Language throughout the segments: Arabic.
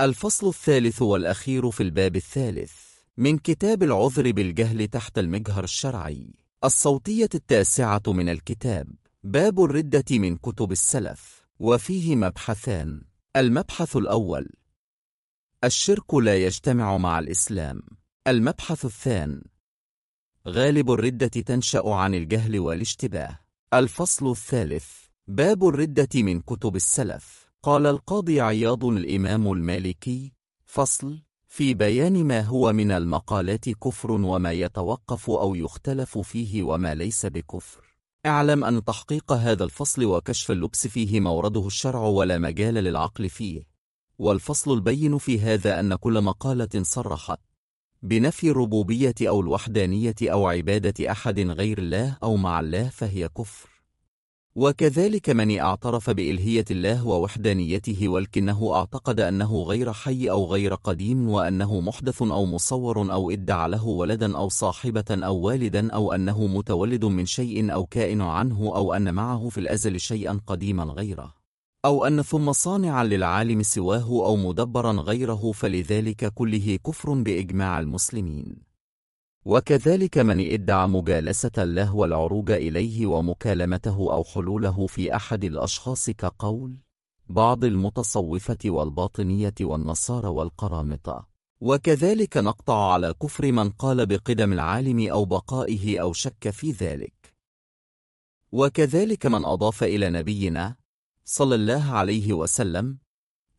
الفصل الثالث والأخير في الباب الثالث. من كتاب العذر بالجهل تحت المجهر الشرعي. الصوتية التاسعة من الكتاب. باب الردة من كتب السلف. وفيه مبحثان. المبحث الأول. الشرك لا يجتمع مع الإسلام. المبحث الثاني غالب الردة تنشأ عن الجهل والاشتباه. الفصل الثالث. باب الردة من كتب السلف. قال القاضي عياض الإمام المالكي فصل في بيان ما هو من المقالات كفر وما يتوقف أو يختلف فيه وما ليس بكفر. اعلم أن تحقيق هذا الفصل وكشف اللبس فيه مورده الشرع ولا مجال للعقل فيه. والفصل البين في هذا أن كل مقالة صرحت بنفي الربوبية أو الوحدانية أو عبادة أحد غير الله أو مع الله فهي كفر. وكذلك من اعترف بإلهية الله ووحدانيته ولكنه اعتقد أنه غير حي أو غير قديم وأنه محدث أو مصور أو ادعى له ولدا أو صاحبة أو والدا أو أنه متولد من شيء أو كائن عنه أو أن معه في الأزل شيئا قديما غيره. أو أن ثم صانعا للعالم سواه أو مدبرا غيره فلذلك كله كفر بإجماع المسلمين. وكذلك من إدعى مجالسة الله والعروج إليه ومكالمته أو حلوله في أحد الأشخاص كقول بعض المتصوفة والباطنية والنصارى والقرامطة. وكذلك نقطع على كفر من قال بقدم العالم أو بقائه أو شك في ذلك. وكذلك من أضاف إلى نبينا صلى الله عليه وسلم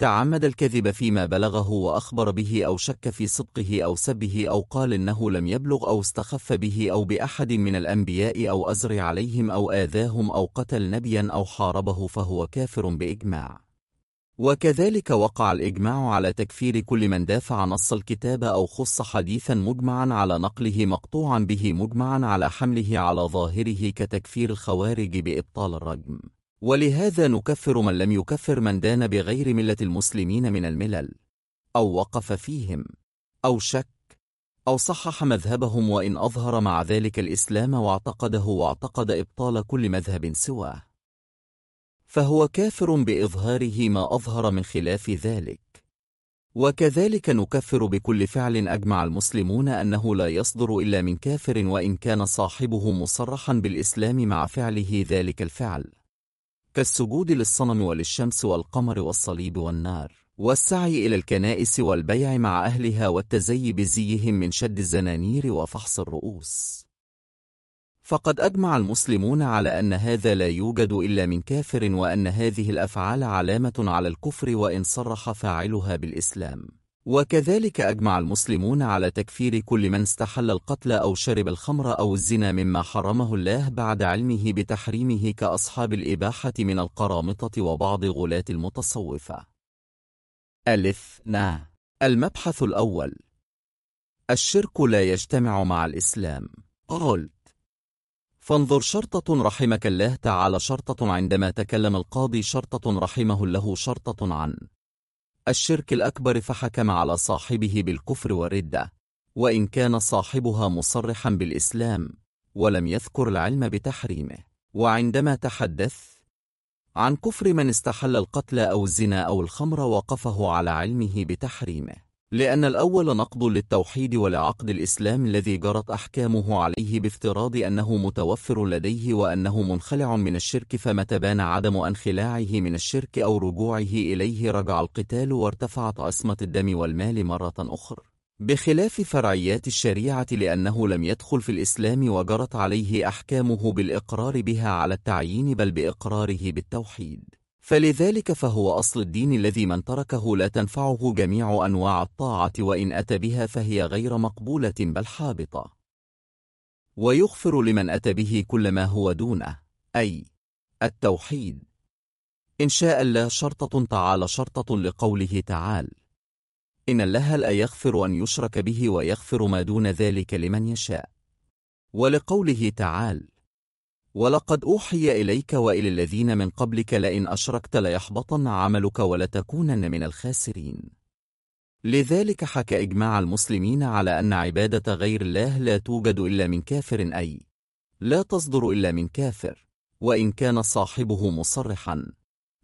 تعمد الكذب فيما بلغه وأخبر به أو شك في صدقه أو سبه أو قال إنه لم يبلغ أو استخف به أو بأحد من الأنبياء أو أزر عليهم أو آذاهم أو قتل نبيا أو حاربه فهو كافر بإجماع. وكذلك وقع الإجماع على تكفير كل من دافع نص الكتاب أو خص حديثا مجمعا على نقله مقطوعا به مجمعا على حمله على ظاهره كتكفير الخوارج بإبطال الرجم. ولهذا نكفر من لم يكفر من دان بغير ملة المسلمين من الملل أو وقف فيهم أو شك أو صحح مذهبهم وإن أظهر مع ذلك الإسلام واعتقده واعتقد إبطال كل مذهب سواه. فهو كافر بإظهاره ما أظهر من خلاف ذلك. وكذلك نكفر بكل فعل أجمع المسلمون أنه لا يصدر إلا من كافر وإن كان صاحبه مصرحا بالإسلام مع فعله ذلك الفعل. كالسجود للصنم وللشمس والقمر والصليب والنار والسعي إلى الكنائس والبيع مع أهلها والتزي بزيهم من شد الزنانير وفحص الرؤوس. فقد أجمع المسلمون على أن هذا لا يوجد إلا من كافر وأن هذه الأفعال علامة على الكفر وإن صرح فاعلها بالإسلام. وكذلك أجمع المسلمون على تكفير كل من استحل القتل أو شرب الخمر أو الزنا مما حرمه الله بعد علمه بتحريمه كأصحاب الإباحة من القرامطة وبعض غلاة المتصوفة. ألف نا المبحث الأول. الشرك لا يجتمع مع الإسلام. قلت. فانظر شرطة رحمك الله تعالى شرطة عندما تكلم القاضي شرطة رحمه الله شرطة عن. الشرك الأكبر فحكم على صاحبه بالكفر والردة وإن كان صاحبها مصرحا بالإسلام ولم يذكر العلم بتحريمه. وعندما تحدث عن كفر من استحل القتل أو الزنا أو الخمر وقفه على علمه بتحريمه. لأن الأول نقض للتوحيد ولعقد الإسلام الذي جرت أحكامه عليه بافتراض أنه متوفر لديه وأنه منخلع من الشرك فمتى بان عدم انخلاعه من الشرك أو رجوعه إليه رجع القتال وارتفعت عصمة الدم والمال مرة أخرى. بخلاف فرعيات الشريعة لأنه لم يدخل في الإسلام وجرت عليه أحكامه بالإقرار بها على التعيين بل بإقراره بالتوحيد. فلذلك فهو أصل الدين الذي من تركه لا تنفعه جميع أنواع الطاعة وإن أتى بها فهي غير مقبولة بل حابطة. ويغفر لمن أتى به كل ما هو دونه أي التوحيد. إن شاء الله شرطة تعالى شرطة لقوله تعالى إن الله لا يغفر أن يشرك به ويغفر ما دون ذلك لمن يشاء. ولقوله تعالى ولقد أوحي إليك وإلى الذين من قبلك لئن أشركت ليحبطن عملك ولتكونن من الخاسرين. لذلك حكى إجماع المسلمين على أن عبادة غير الله لا توجد إلا من كافر أي لا تصدر إلا من كافر وإن كان صاحبه مصرحا.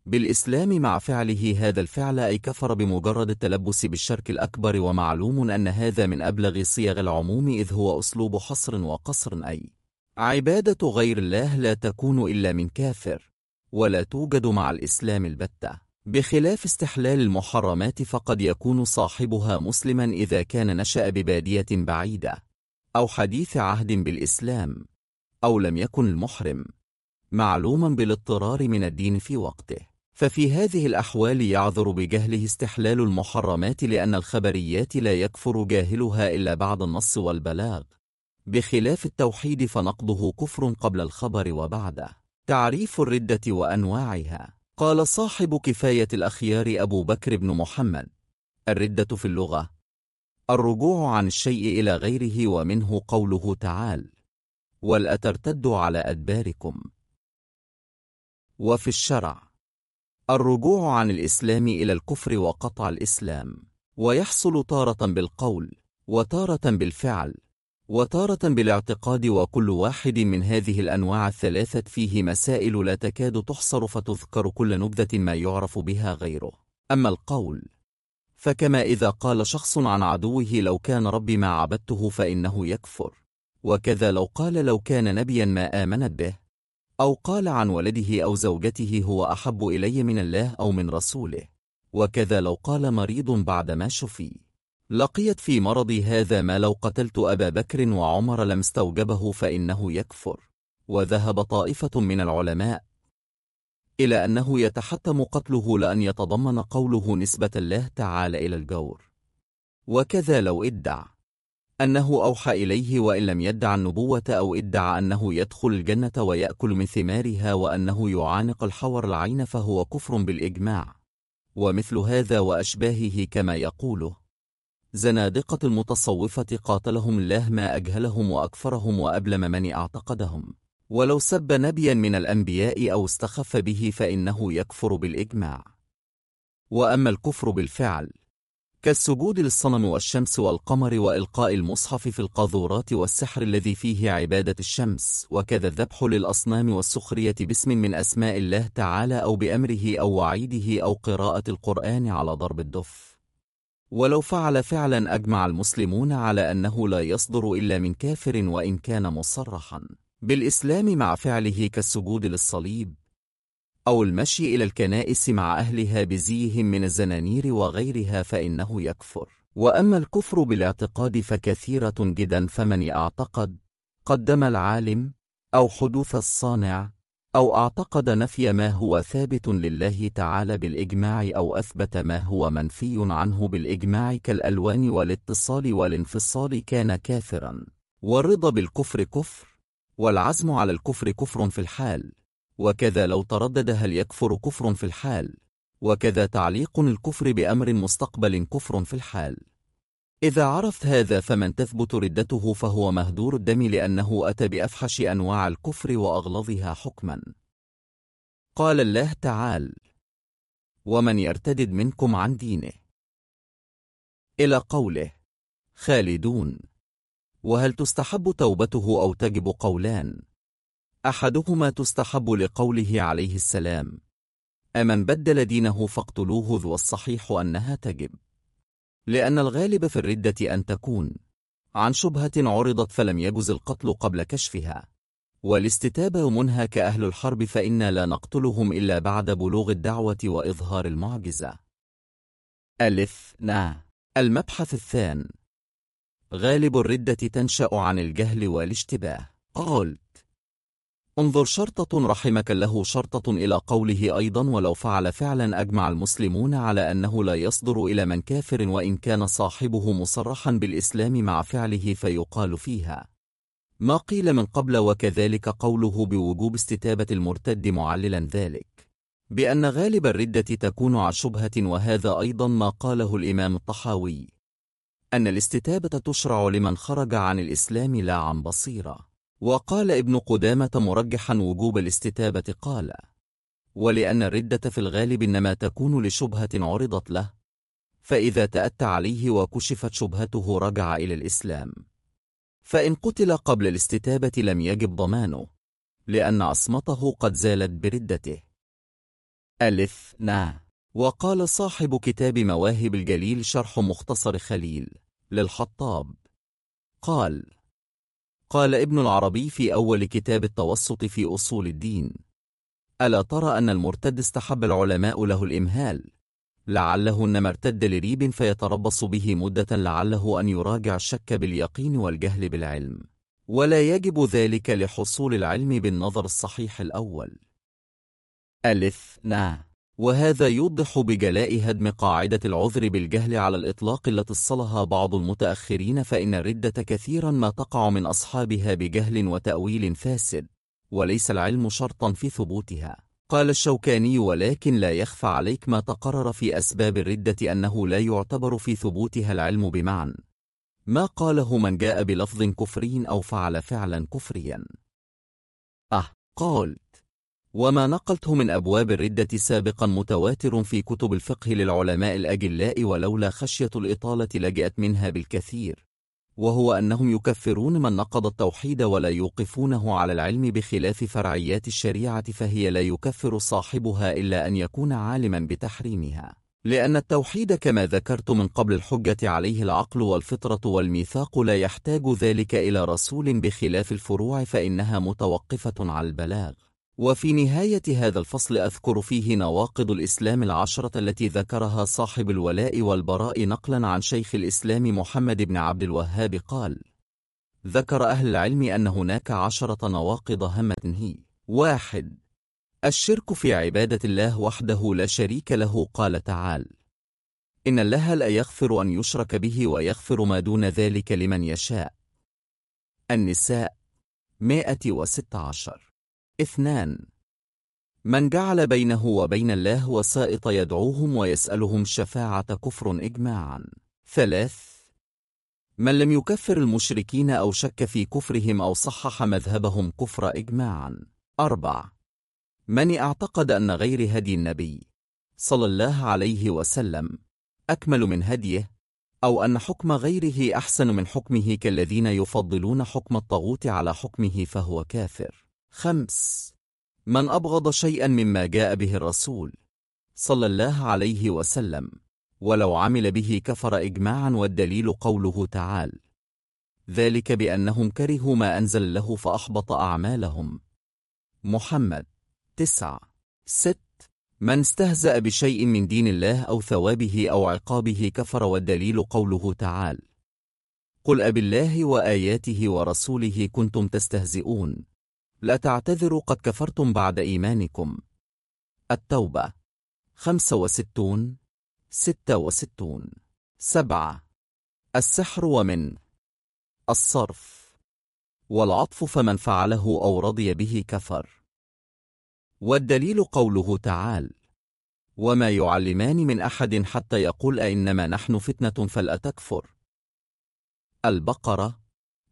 بالإسلام مع فعله هذا الفعل أي كفر بمجرد التلبس بالشرك الأكبر ومعلوم أن هذا من أبلغ صيغ العموم إذ هو أسلوب حصر وقصر أي عبادة غير الله لا تكون إلا من كافر ولا توجد مع الإسلام البتة. بخلاف استحلال المحرمات فقد يكون صاحبها مسلما إذا كان نشأ ببادية بعيدة أو حديث عهد بالإسلام أو لم يكن المحرم. معلوما بالاضطرار من الدين في وقته. ففي هذه الأحوال يعذر بجهله استحلال المحرمات لأن الخبريات لا يكفر جاهلها إلا بعد النص والبلاغ. بخلاف التوحيد فنقضه كفر قبل الخبر وبعده. تعريف الردة وأنواعها. قال صاحب كفاية الأخيار أبو بكر بن محمد. الردة في اللغة. الرجوع عن الشيء إلى غيره ومنه قوله تعالى ولأترتدوا على أدباركم. وفي الشرع. الرجوع عن الإسلام إلى الكفر وقطع الإسلام. ويحصل تارة بالقول. وتارة بالفعل. وتارة بالاعتقاد وكل واحد من هذه الأنواع الثلاثة فيه مسائل لا تكاد تحصر فتذكر كل نبذة ما يعرف بها غيره. أما القول فكما إذا قال شخص عن عدوه لو كان ربي ما عبدته فإنه يكفر. وكذا لو قال لو كان نبيا ما آمنت به. أو قال عن ولده أو زوجته هو أحب إلي من الله أو من رسوله. وكذا لو قال مريض بعدما شفي. لقيت في مرضي هذا ما لو قتلت أبا بكر وعمر لم استوجبه فإنه يكفر. وذهب طائفة من العلماء إلى أنه يتحتم قتله لأن يتضمن قوله نسبة الله تعالى إلى الجور. وكذا لو ادعى أنه أوحى إليه وإن لم يدع النبوة أو ادعى أنه يدخل الجنة ويأكل من ثمارها وأنه يعانق الحور العين فهو كفر بالإجماع. ومثل هذا وأشباهه كما يقوله. زنادقة المتصوفة قاتلهم الله ما أجهلهم وأكفرهم وأبلم من اعتقدهم. ولو سب نبيا من الأنبياء أو استخف به فإنه يكفر بالإجماع. وأما الكفر بالفعل كالسجود للصنم والشمس والقمر وإلقاء المصحف في القاذورات والسحر الذي فيه عبادة الشمس وكذا الذبح للأصنام والسخرية باسم من أسماء الله تعالى أو بأمره أو وعيده أو قراءة القرآن على ضرب الدف. ولو فعل فعلا أجمع المسلمون على أنه لا يصدر إلا من كافر وإن كان مصرحا. بالإسلام مع فعله كالسجود للصليب. أو المشي إلى الكنائس مع أهلها بزيهم من الزنانير وغيرها فإنه يكفر. وأما الكفر بالاعتقاد فكثيرة جدا فمن اعتقد قدم العالم أو حدوث الصانع أو أعتقد نفي ما هو ثابت لله تعالى بالإجماع أو أثبت ما هو منفي عنه بالإجماع كالألوان والاتصال والانفصال كان كافرا. والرضا بالكفر كفر والعزم على الكفر كفر في الحال. وكذا لو تردد هل يكفر كفر في الحال؟ وكذا تعليق الكفر بأمر مستقبل كفر في الحال. إذا عرفت هذا فمن تثبت ردته فهو مهدور الدم لأنه أتى بأفحش أنواع الكفر وأغلظها حكما. قال الله تعالى ومن يرتدد منكم عن دينه. إلى قوله. خالدون. وهل تستحب توبته أو تجب قولان؟ أحدهما تستحب لقوله عليه السلام. أمن بدل دينه فاقتلوه ذو الصحيح أنها تجب. لأن الغالب في الردة أن تكون. عن شبهة عرضت فلم يجز القتل قبل كشفها. والاستتابة منهى كأهل الحرب فإنا لا نقتلهم إلا بعد بلوغ الدعوة وإظهار المعجزة. ألف نا المبحث الثان. غالب الردة تنشأ عن الجهل والاشتباه. قال. انظر شرطة رحمك له شرطة إلى قوله أيضا ولو فعل فعلا أجمع المسلمون على أنه لا يصدر إلى من كافر وإن كان صاحبه مصرحا بالإسلام مع فعله فيقال فيها. ما قيل من قبل وكذلك قوله بوجوب استتابة المرتد معللا ذلك. بأن غالب الردة تكون عن شبهة وهذا أيضا ما قاله الإمام الطحاوي. أن الاستتابة تشرع لمن خرج عن الإسلام لا عن بصيرة. وقال ابن قدامة مرجحا وجوب الاستتابة قال ولأن الردة في الغالب إنما تكون لشبهة عرضت له فإذا تأتى عليه وكشفت شبهته رجع إلى الإسلام. فإن قتل قبل الاستتابة لم يجب ضمانه لأن عصمته قد زالت بردته. ألف نا وقال صاحب كتاب مواهب الجليل شرح مختصر خليل للحطاب قال قال ابن العربي في أول كتاب التوسط في أصول الدين. ألا ترى أن المرتد استحب العلماء له الإمهال؟ لعله إنما ارتد لريب فيتربص به مدة لعله أن يراجع الشك باليقين والجهل بالعلم. ولا يجب ذلك لحصول العلم بالنظر الصحيح الأول. ألف نا وهذا يوضح بجلاء هدم قاعدة العذر بالجهل على الإطلاق التي اصلها بعض المتأخرين فإن الردة كثيرا ما تقع من أصحابها بجهل وتأويل فاسد وليس العلم شرطا في ثبوتها. قال الشوكاني ولكن لا يخفى عليك ما تقرر في أسباب الردة أنه لا يعتبر في ثبوتها العلم بمعنى. ما قاله من جاء بلفظ كفري أو فعل فعلا كفريا. أه قال وما نقلته من أبواب الردة سابقا متواتر في كتب الفقه للعلماء الأجلاء ولولا خشية الإطالة لجأت منها بالكثير. وهو أنهم يكفرون من نقض التوحيد ولا يوقفونه على العلم بخلاف فرعيات الشريعة فهي لا يكفر صاحبها إلا أن يكون عالما بتحريمها. لأن التوحيد كما ذكرت من قبل الحجة عليه العقل والفطرة والميثاق لا يحتاج ذلك إلى رسول بخلاف الفروع فإنها متوقفة على البلاغ. وفي نهاية هذا الفصل أذكر فيه نواقض الإسلام العشرة التي ذكرها صاحب الولاء والبراء نقلا عن شيخ الإسلام محمد بن عبد الوهاب قال ذكر أهل العلم أن هناك عشرة نواقض همة هي واحد الشرك في عبادة الله وحده لا شريك له قال تعالى إن الله لا يغفر أن يشرك به ويغفر ما دون ذلك لمن يشاء. النساء 116 اثنان. من جعل بينه وبين الله وسائط يدعوهم ويسألهم شفاعة كفر إجماعا. ثلاث. من لم يكفر المشركين أو شك في كفرهم أو صحح مذهبهم كفر إجماعا. أربع. من اعتقد أن غير هدي النبي صلى الله عليه وسلم أكمل من هديه أو أن حكم غيره أحسن من حكمه كالذين يفضلون حكم الطاغوت على حكمه فهو كافر. خمس. من أبغض شيئا مما جاء به الرسول صلى الله عليه وسلم ولو عمل به كفر إجماعا والدليل قوله تعالى ذلك بأنهم كرهوا ما أنزل له فأحبط أعمالهم. محمد تسع ست. من استهزأ بشيء من دين الله أو ثوابه أو عقابه كفر والدليل قوله تعالى قل أب الله وآياته ورسوله كنتم تستهزئون. لا تعتذروا قد كفرتم بعد إيمانكم. التوبة. خمسة وستون. ستة وستون. سبعة. السحر ومن. الصرف. والعطف فمن فعله أو رضي به كفر. والدليل قوله تعالى وما يعلمان من أحد حتى يقول أئنما نحن فتنة فلأتكفر البقرة.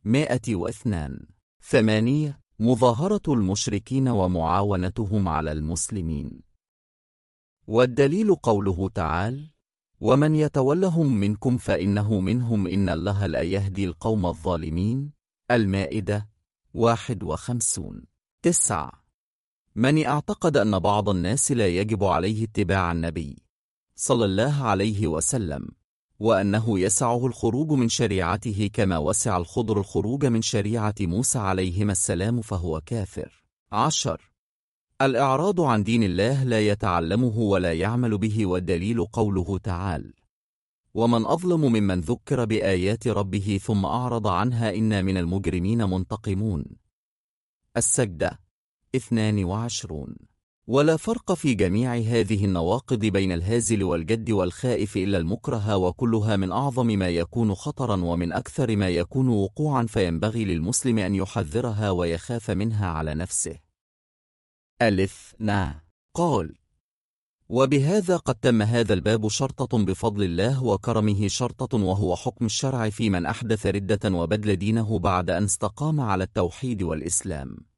مائة واثنان. ثمانية. مظاهرة المشركين ومعاونتهم على المسلمين. والدليل قوله تعالى ومن يتولهم منكم فإنه منهم إن الله لا يهدي القوم الظالمين. المائدة واحد وخمسون. تسع من اعتقد أن بعض الناس لا يجب عليه اتباع النبي صلى الله عليه وسلم. وأنه يسعه الخروج من شريعته كما وسع الخضر الخروج من شريعة موسى عليهما السلام فهو كافر. عشر. الإعراض عن دين الله لا يتعلمه ولا يعمل به والدليل قوله تعالى ومن أظلم ممن ذكر بآيات ربه ثم أعرض عنها إنا من المجرمين منتقمون. السجدة. 22 ولا فرق في جميع هذه النواقض بين الهازل والجد والخائف إلا المكره وكلها من أعظم ما يكون خطرا ومن أكثر ما يكون وقوعا فينبغي للمسلم أن يحذرها ويخاف منها على نفسه. ألف نا. قال وبهذا قد تم هذا الباب شرطة بفضل الله وكرمه شرطة وهو حكم الشرع في من أحدث ردة وبدل دينه بعد أن استقام على التوحيد والإسلام.